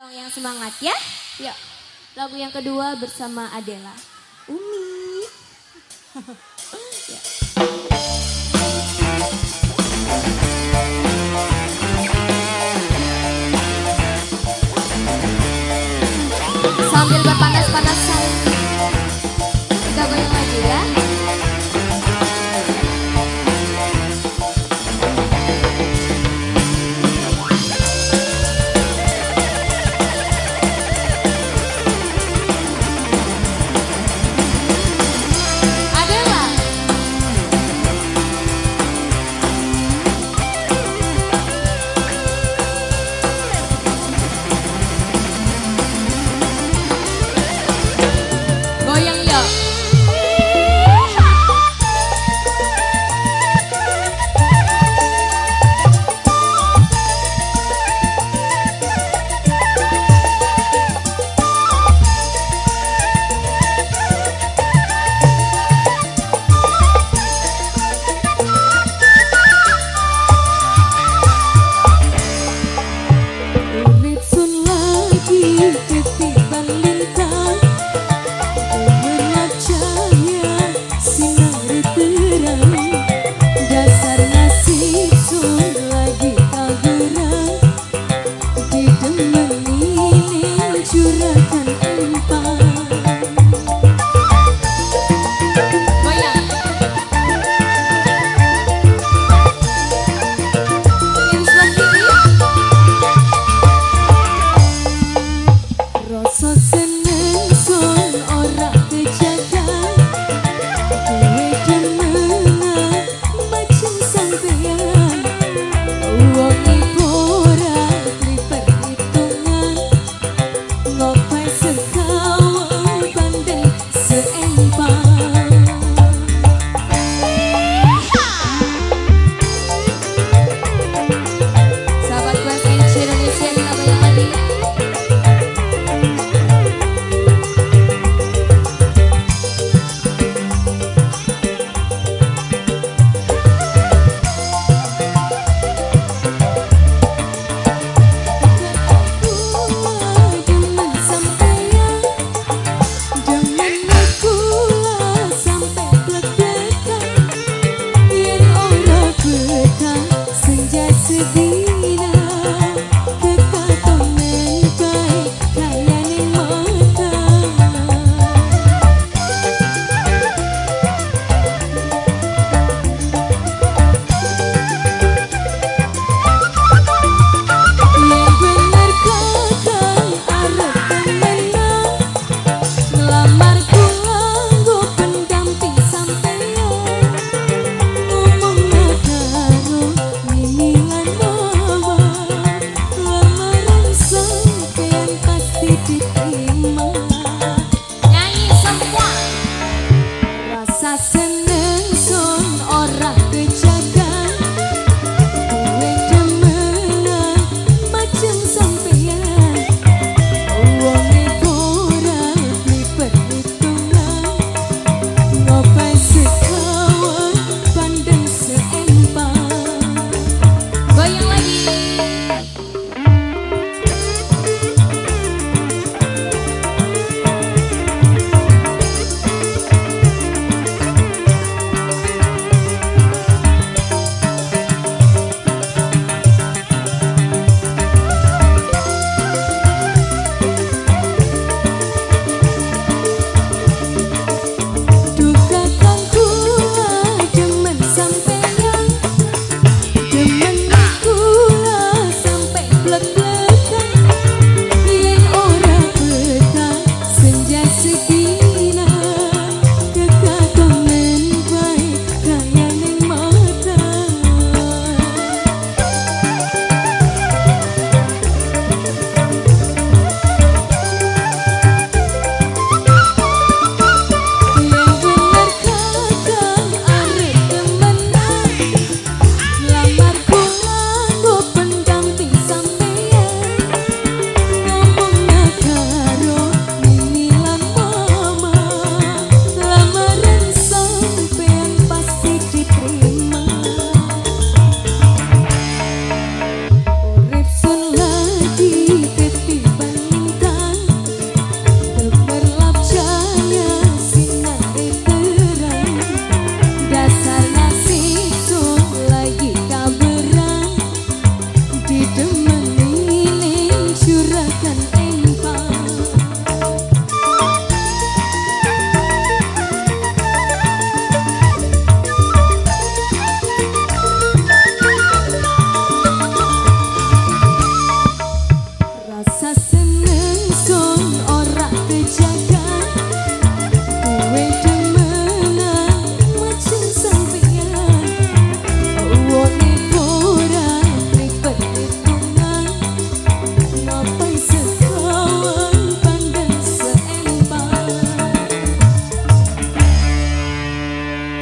Song yang semangat ya. Yuk. Lagu yang kedua bersama Adela. Umi. ya. Sambil berpanas-panasan.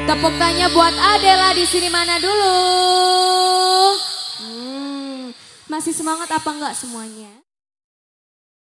Tepuk tangannya buat Adela di sini mana dulu? Hmm, masih semangat apa enggak semuanya?